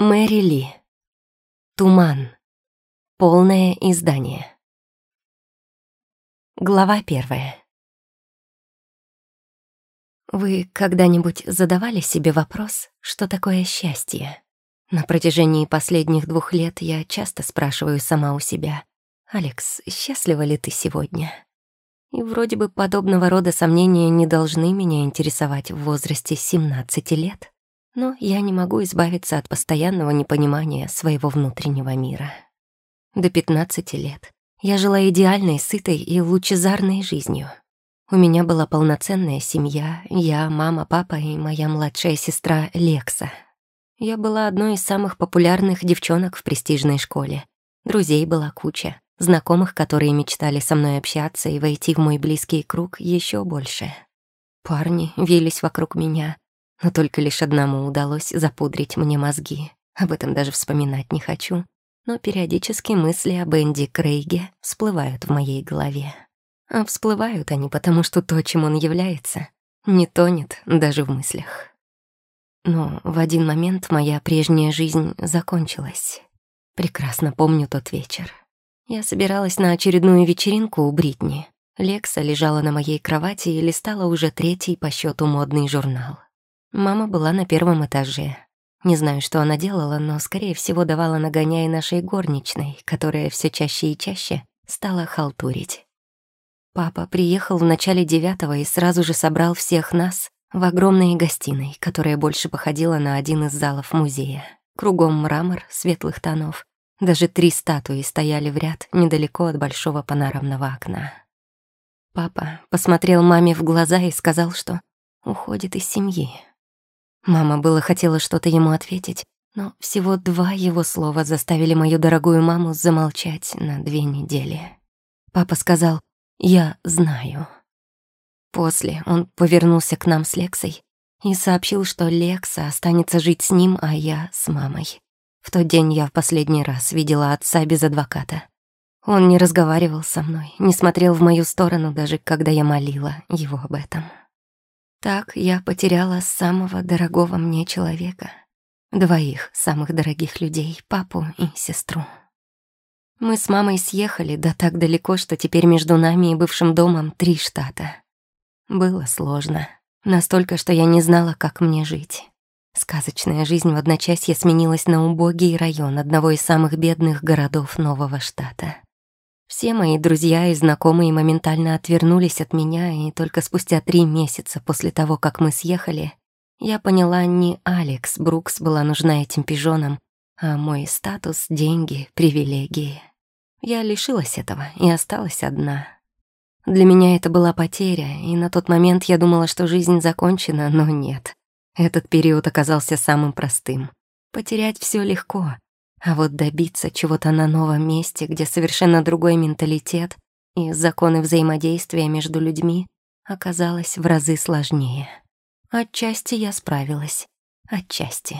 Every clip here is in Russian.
Мэри Ли. Туман. Полное издание. Глава первая. Вы когда-нибудь задавали себе вопрос, что такое счастье? На протяжении последних двух лет я часто спрашиваю сама у себя, «Алекс, счастлива ли ты сегодня?» И вроде бы подобного рода сомнения не должны меня интересовать в возрасте 17 лет но я не могу избавиться от постоянного непонимания своего внутреннего мира. До 15 лет я жила идеальной, сытой и лучезарной жизнью. У меня была полноценная семья, я, мама, папа и моя младшая сестра Лекса. Я была одной из самых популярных девчонок в престижной школе. Друзей была куча, знакомых, которые мечтали со мной общаться и войти в мой близкий круг еще больше. Парни вились вокруг меня, но только лишь одному удалось запудрить мне мозги. Об этом даже вспоминать не хочу. Но периодически мысли об Энди Крейге всплывают в моей голове. А всплывают они потому, что то, чем он является, не тонет даже в мыслях. Но в один момент моя прежняя жизнь закончилась. Прекрасно помню тот вечер. Я собиралась на очередную вечеринку у Бритни. Лекса лежала на моей кровати и листала уже третий по счету модный журнал. Мама была на первом этаже. Не знаю, что она делала, но, скорее всего, давала нагоняй нашей горничной, которая все чаще и чаще стала халтурить. Папа приехал в начале девятого и сразу же собрал всех нас в огромной гостиной, которая больше походила на один из залов музея. Кругом мрамор светлых тонов. Даже три статуи стояли в ряд недалеко от большого панорамного окна. Папа посмотрел маме в глаза и сказал, что уходит из семьи. Мама было хотела что-то ему ответить, но всего два его слова заставили мою дорогую маму замолчать на две недели. Папа сказал «Я знаю». После он повернулся к нам с Лексой и сообщил, что Лекса останется жить с ним, а я с мамой. В тот день я в последний раз видела отца без адвоката. Он не разговаривал со мной, не смотрел в мою сторону, даже когда я молила его об этом. Так я потеряла самого дорогого мне человека. Двоих самых дорогих людей, папу и сестру. Мы с мамой съехали, да так далеко, что теперь между нами и бывшим домом три штата. Было сложно. Настолько, что я не знала, как мне жить. Сказочная жизнь в одночасье сменилась на убогий район одного из самых бедных городов нового штата. Все мои друзья и знакомые моментально отвернулись от меня, и только спустя три месяца после того, как мы съехали, я поняла, не Алекс Брукс была нужна этим пижонам, а мой статус, деньги, привилегии. Я лишилась этого и осталась одна. Для меня это была потеря, и на тот момент я думала, что жизнь закончена, но нет. Этот период оказался самым простым. Потерять все легко, а вот добиться чего-то на новом месте, где совершенно другой менталитет и законы взаимодействия между людьми, оказалось в разы сложнее. Отчасти я справилась. Отчасти.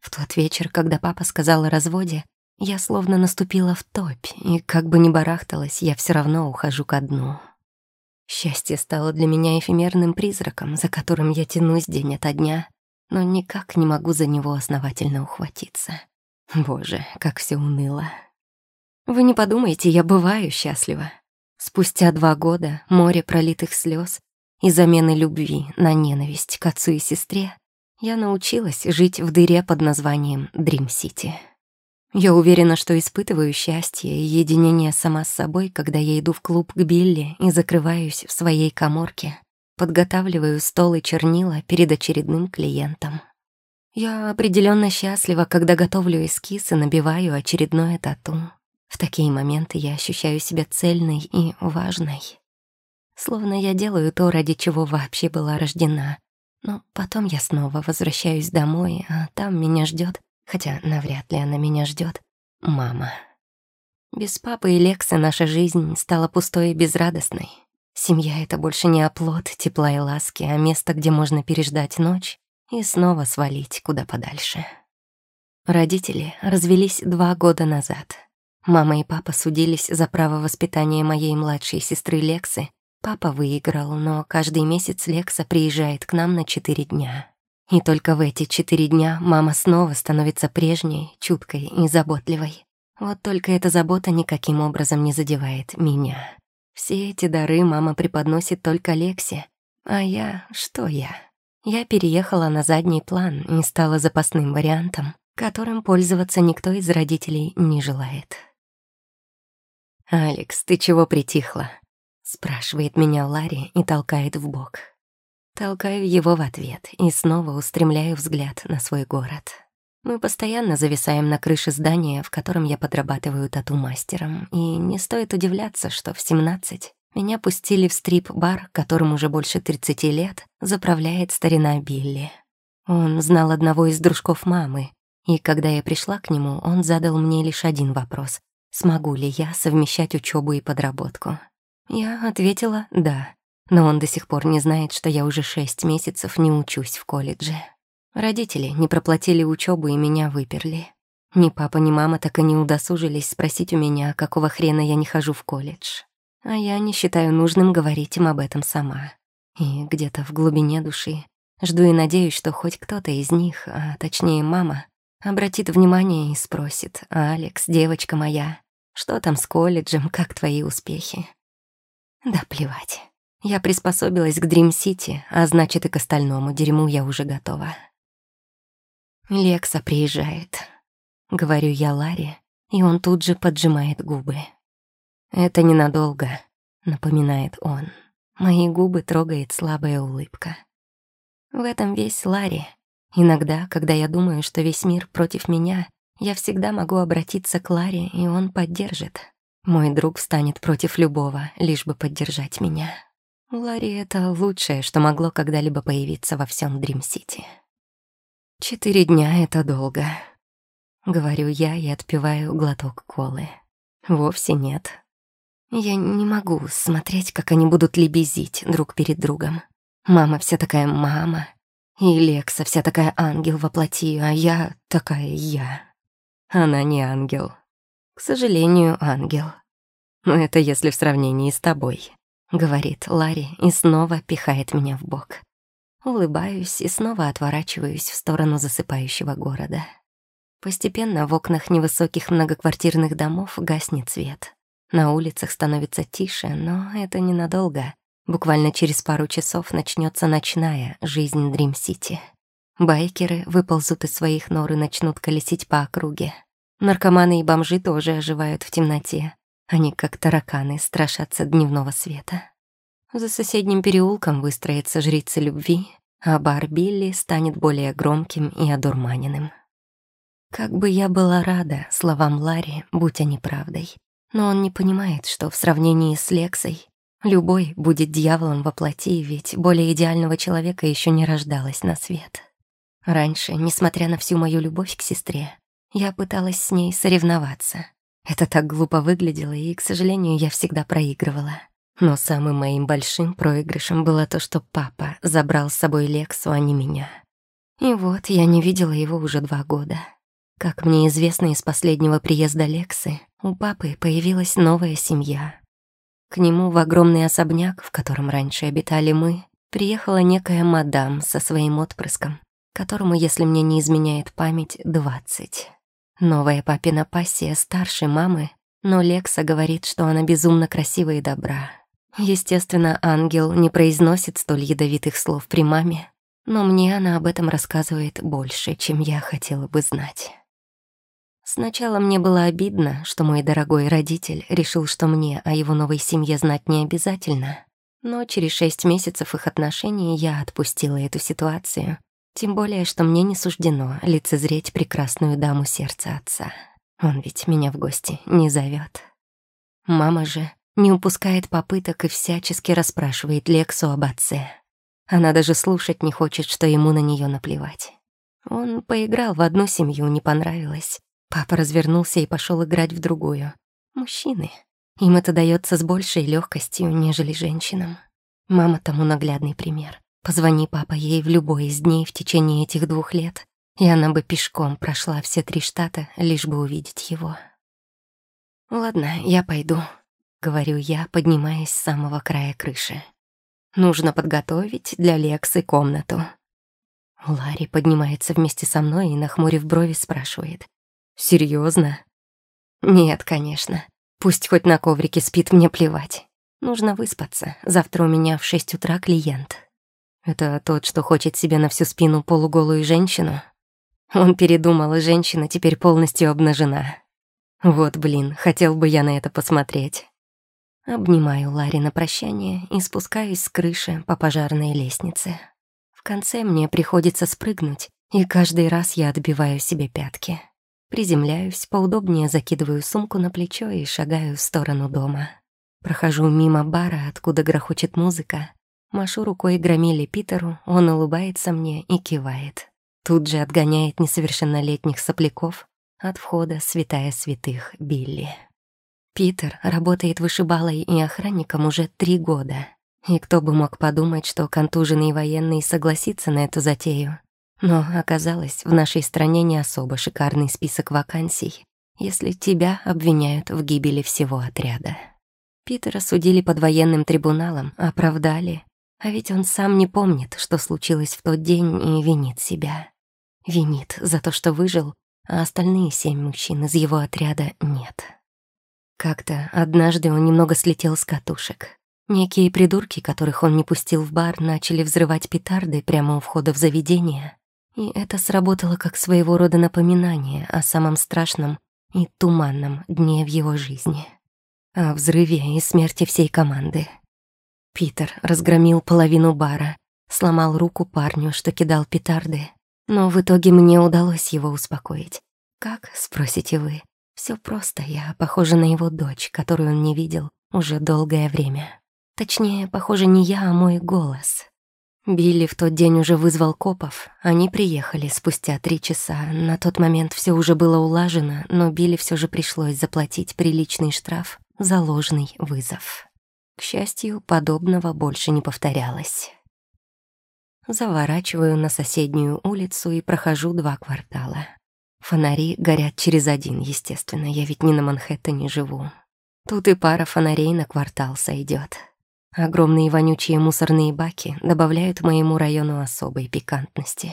В тот вечер, когда папа сказал о разводе, я словно наступила в топь, и как бы ни барахталась, я все равно ухожу ко дну. Счастье стало для меня эфемерным призраком, за которым я тянусь день ото дня, но никак не могу за него основательно ухватиться. Боже, как все уныло. Вы не подумайте, я бываю счастлива. Спустя два года море пролитых слез и замены любви на ненависть к отцу и сестре я научилась жить в дыре под названием Дрим-Сити. Я уверена, что испытываю счастье и единение сама с собой, когда я иду в клуб к Билли и закрываюсь в своей коморке, подготавливаю стол и чернила перед очередным клиентом. Я определенно счастлива, когда готовлю эскиз и набиваю очередное тату. В такие моменты я ощущаю себя цельной и важной. Словно я делаю то, ради чего вообще была рождена. Но потом я снова возвращаюсь домой, а там меня ждет, хотя навряд ли она меня ждет, мама. Без папы и Лекса наша жизнь стала пустой и безрадостной. Семья — это больше не оплот тепла и ласки, а место, где можно переждать ночь и снова свалить куда подальше. Родители развелись два года назад. Мама и папа судились за право воспитания моей младшей сестры Лексы. Папа выиграл, но каждый месяц Лекса приезжает к нам на четыре дня. И только в эти четыре дня мама снова становится прежней, чуткой и заботливой. Вот только эта забота никаким образом не задевает меня. Все эти дары мама преподносит только Лексе. А я... что я? Я переехала на задний план и стала запасным вариантом, которым пользоваться никто из родителей не желает. «Алекс, ты чего притихла?» — спрашивает меня Ларри и толкает в бок. Толкаю его в ответ и снова устремляю взгляд на свой город. Мы постоянно зависаем на крыше здания, в котором я подрабатываю тату-мастером, и не стоит удивляться, что в 17 меня пустили в стрип-бар, которым уже больше 30 лет заправляет старина Билли. Он знал одного из дружков мамы, и когда я пришла к нему, он задал мне лишь один вопрос. Смогу ли я совмещать учебу и подработку? Я ответила «да», но он до сих пор не знает, что я уже шесть месяцев не учусь в колледже. Родители не проплатили учебу и меня выперли. Ни папа, ни мама так и не удосужились спросить у меня, какого хрена я не хожу в колледж. А я не считаю нужным говорить им об этом сама. И где-то в глубине души жду и надеюсь, что хоть кто-то из них, а точнее мама, обратит внимание и спросит, «Алекс, девочка моя, что там с колледжем, как твои успехи?» Да плевать. Я приспособилась к Дрим-Сити, а значит и к остальному дерьму я уже готова. Лекса приезжает. Говорю я Ларе, и он тут же поджимает губы. Это ненадолго, напоминает он. Мои губы трогает слабая улыбка. В этом весь Ларри. Иногда, когда я думаю, что весь мир против меня, я всегда могу обратиться к Ларе, и он поддержит. Мой друг встанет против любого, лишь бы поддержать меня. Ларри — это лучшее, что могло когда-либо появиться во всем Дрим-Сити. «Четыре дня — это долго», — говорю я и отпиваю глоток колы. «Вовсе нет. Я не могу смотреть, как они будут лебезить друг перед другом. Мама вся такая мама, и Лекса вся такая ангел во плоти, а я такая я. Она не ангел. К сожалению, ангел. Но это если в сравнении с тобой. — говорит Ларри и снова пихает меня в бок. Улыбаюсь и снова отворачиваюсь в сторону засыпающего города. Постепенно в окнах невысоких многоквартирных домов гаснет свет. На улицах становится тише, но это ненадолго. Буквально через пару часов начнется ночная жизнь Дрим-Сити. Байкеры выползут из своих нор и начнут колесить по округе. Наркоманы и бомжи тоже оживают в темноте. Они, как тараканы, страшатся дневного света. За соседним переулком выстроятся жрицы любви, а бар Билли станет более громким и одурманенным. Как бы я была рада словам Ларри, будь они правдой. Но он не понимает, что в сравнении с Лексой любой будет дьяволом во плоти, ведь более идеального человека еще не рождалось на свет. Раньше, несмотря на всю мою любовь к сестре, я пыталась с ней соревноваться, это так глупо выглядело, и, к сожалению, я всегда проигрывала. Но самым моим большим проигрышем было то, что папа забрал с собой Лексу, а не меня. И вот я не видела его уже два года. Как мне известно из последнего приезда Лексы, у папы появилась новая семья. К нему в огромный особняк, в котором раньше обитали мы, приехала некая мадам со своим отпрыском, которому, если мне не изменяет память, двадцать. Новая папина пассия старше мамы, но Лекса говорит, что она безумно красива и добра. Естественно, ангел не произносит столь ядовитых слов при маме, но мне она об этом рассказывает больше, чем я хотела бы знать. Сначала мне было обидно, что мой дорогой родитель решил, что мне о его новой семье знать не обязательно, но через шесть месяцев их отношений я отпустила эту ситуацию тем более, что мне не суждено лицезреть прекрасную даму сердца отца. Он ведь меня в гости не зовет. Мама же не упускает попыток и всячески расспрашивает Лексу об отце. Она даже слушать не хочет, что ему на нее наплевать. Он поиграл в одну семью, не понравилось. Папа развернулся и пошел играть в другую. Мужчины. Им это дается с большей легкостью, нежели женщинам. Мама тому наглядный пример. Позвони папа ей в любой из дней в течение этих двух лет, и она бы пешком прошла все три штата, лишь бы увидеть его. «Ладно, я пойду», — говорю я, поднимаясь с самого края крыши. «Нужно подготовить для Лексы комнату». Ларри поднимается вместе со мной и, нахмурив брови, спрашивает. «Серьёзно?» «Нет, конечно. Пусть хоть на коврике спит, мне плевать. Нужно выспаться. Завтра у меня в шесть утра клиент. Это тот, что хочет себе на всю спину полуголую женщину? Он передумал, и женщина теперь полностью обнажена. Вот, блин, хотел бы я на это посмотреть. Обнимаю Ларри на прощание и спускаюсь с крыши по пожарной лестнице. В конце мне приходится спрыгнуть, и каждый раз я отбиваю себе пятки. Приземляюсь, поудобнее закидываю сумку на плечо и шагаю в сторону дома. Прохожу мимо бара, откуда грохочет музыка. Машу рукой громиле Питеру, он улыбается мне и кивает. Тут же отгоняет несовершеннолетних сопляков от входа святая святых Билли. Питер работает вышибалой и охранником уже три года. И кто бы мог подумать, что контуженный военный согласится на эту затею. Но оказалось, в нашей стране не особо шикарный список вакансий, если тебя обвиняют в гибели всего отряда. Питера судили под военным трибуналом, оправдали. А ведь он сам не помнит, что случилось в тот день, и винит себя. Винит за то, что выжил, а остальные семь мужчин из его отряда нет. Как-то однажды он немного слетел с катушек. Некие придурки, которых он не пустил в бар, начали взрывать петарды прямо у входа в заведение. И это сработало как своего рода напоминание о самом страшном и туманном дне в его жизни. О взрыве и смерти всей команды. Питер разгромил половину бара, сломал руку парню, что кидал петарды. Но в итоге мне удалось его успокоить. Как, спросите вы? Все просто, я похожа на его дочь, которую он не видел уже долгое время. Точнее, похоже, не я, а мой голос. Билли в тот день уже вызвал копов. Они приехали спустя три часа. На тот момент все уже было улажено, но Билли все же пришлось заплатить приличный штраф за ложный вызов. К счастью, подобного больше не повторялось. Заворачиваю на соседнюю улицу и прохожу два квартала. Фонари горят через один, естественно, я ведь не на Манхэттене живу. Тут и пара фонарей на квартал сойдет. Огромные вонючие мусорные баки добавляют моему району особой пикантности.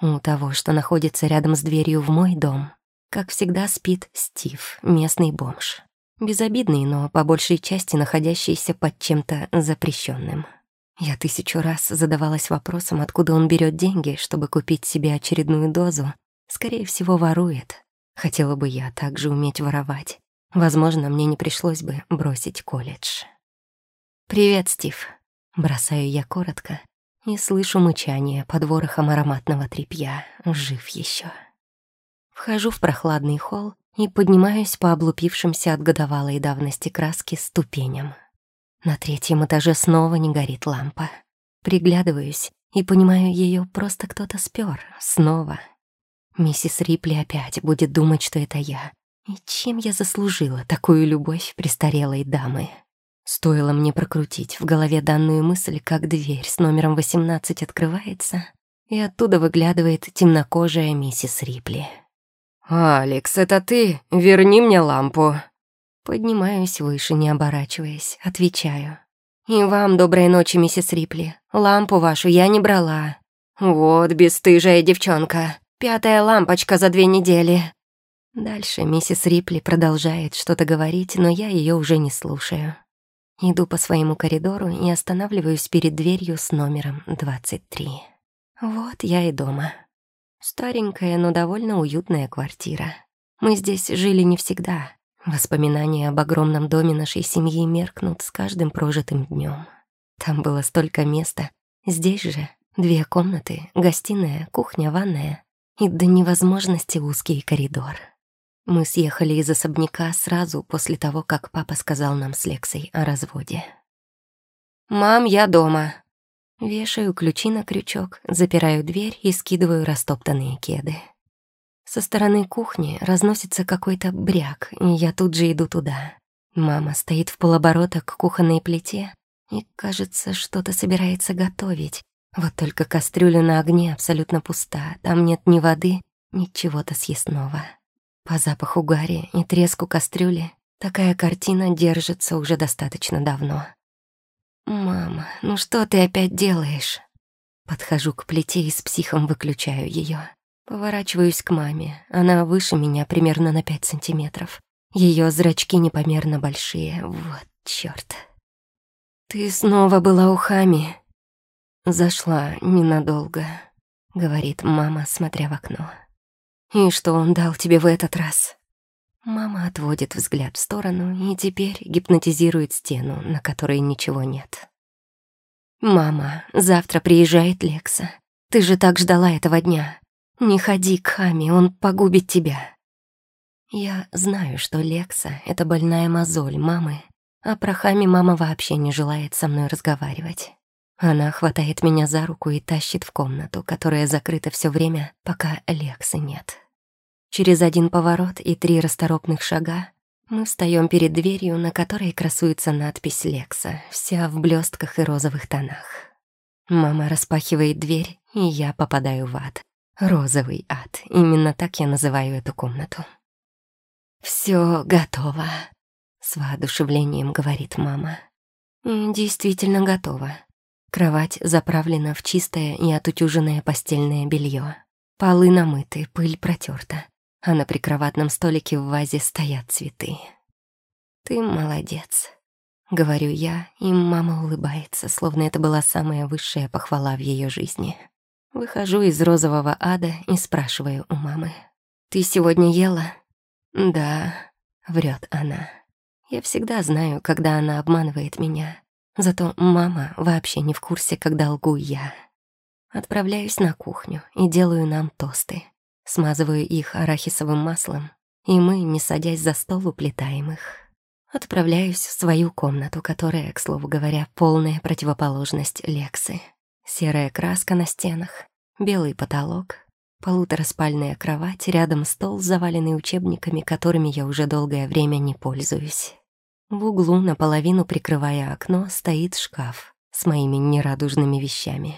У того, что находится рядом с дверью в мой дом, как всегда спит Стив, местный бомж. Безобидный, но по большей части находящийся под чем-то запрещенным. Я тысячу раз задавалась вопросом, откуда он берет деньги, чтобы купить себе очередную дозу, Скорее всего, ворует. Хотела бы я также уметь воровать. Возможно, мне не пришлось бы бросить колледж. «Привет, Стив». Бросаю я коротко и слышу мычание под ворохом ароматного тряпья. Жив еще. Вхожу в прохладный холл и поднимаюсь по облупившимся от годовалой давности краски ступеням. На третьем этаже снова не горит лампа. Приглядываюсь и понимаю, ее просто кто-то спер. Снова Миссис Рипли опять будет думать, что это я. И чем я заслужила такую любовь престарелой дамы? Стоило мне прокрутить в голове данную мысль, как дверь с номером 18 открывается, и оттуда выглядывает темнокожая миссис Рипли. «Алекс, это ты? Верни мне лампу!» Поднимаюсь выше, не оборачиваясь, отвечаю. «И вам доброй ночи, миссис Рипли. Лампу вашу я не брала». «Вот бесстыжая девчонка. Пятая лампочка за две недели». Дальше миссис Рипли продолжает что-то говорить, но я ее уже не слушаю. Иду по своему коридору и останавливаюсь перед дверью с номером 23. Вот я и дома. Старенькая, но довольно уютная квартира. Мы здесь жили не всегда. Воспоминания об огромном доме нашей семьи меркнут с каждым прожитым днем. Там было столько места. Здесь же две комнаты, гостиная, кухня, ванная и до невозможности узкий коридор. Мы съехали из особняка сразу после того, как папа сказал нам с Лексой о разводе. «Мам, я дома». Вешаю ключи на крючок, запираю дверь и скидываю растоптанные кеды. Со стороны кухни разносится какой-то бряк, и я тут же иду туда. Мама стоит в полоборота к кухонной плите и, кажется, что-то собирается готовить, вот только кастрюля на огне абсолютно пуста, там нет ни воды, ни чего-то съестного. По запаху гари и треску кастрюли такая картина держится уже достаточно давно. «Мама, ну что ты опять делаешь?» Подхожу к плите и с психом выключаю ее. Поворачиваюсь к маме. Она выше меня примерно на пять сантиметров. Ее зрачки непомерно большие. Вот чёрт. «Ты снова была у Хами?» «Зашла ненадолго», — говорит мама, смотря в окно. «И что он дал тебе в этот раз?» Мама отводит взгляд в сторону и теперь гипнотизирует стену, на которой ничего нет. «Мама, завтра приезжает Лекса. Ты же так ждала этого дня. Не ходи к Хами, он погубит тебя». Я знаю, что Лекса — это больная мозоль мамы, а про Хами мама вообще не желает со мной разговаривать. Она хватает меня за руку и тащит в комнату, которая закрыта все время, пока Лексы нет. Через один поворот и три расторопных шага мы встаем перед дверью, на которой красуется надпись «Лекса», вся в блестках и розовых тонах. Мама распахивает дверь, и я попадаю в ад. Розовый ад. Именно так я называю эту комнату. Все готово», — с воодушевлением говорит мама. Действительно готово. Кровать заправлена в чистое и отутюженное постельное белье. Полы намыты, пыль протерта, а на прикроватном столике в вазе стоят цветы. «Ты молодец», — говорю я, и мама улыбается, словно это была самая высшая похвала в ее жизни. Выхожу из розового ада и спрашиваю у мамы. «Ты сегодня ела?» «Да», — врет она. Я всегда знаю, когда она обманывает меня. Зато мама вообще не в курсе, когда лгу я. Отправляюсь на кухню и делаю нам тосты. Смазываю их арахисовым маслом, и мы, не садясь за стол, уплетаем их. Отправляюсь в свою комнату, которая, к слову говоря, полная противоположность Лексы. Серая краска на стенах, белый потолок, Полутораспальная кровать, рядом стол, заваленный учебниками, которыми я уже долгое время не пользуюсь. В углу, наполовину прикрывая окно, стоит шкаф с моими нерадужными вещами.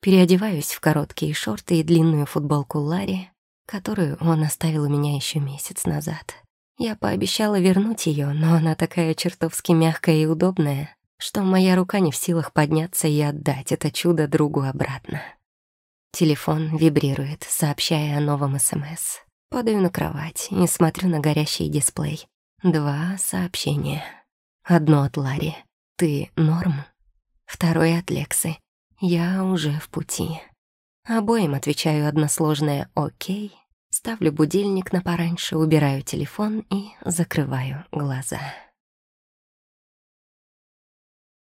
Переодеваюсь в короткие шорты и длинную футболку Ларри, которую он оставил у меня еще месяц назад. Я пообещала вернуть ее, но она такая чертовски мягкая и удобная, что моя рука не в силах подняться и отдать это чудо другу обратно. Телефон вибрирует, сообщая о новом СМС. Падаю на кровать и смотрю на горящий дисплей. Два сообщения. Одно от Ларри. «Ты норм?» Второе от Лексы. «Я уже в пути». Обоим отвечаю односложное «Окей». Ставлю будильник на пораньше, убираю телефон и закрываю глаза.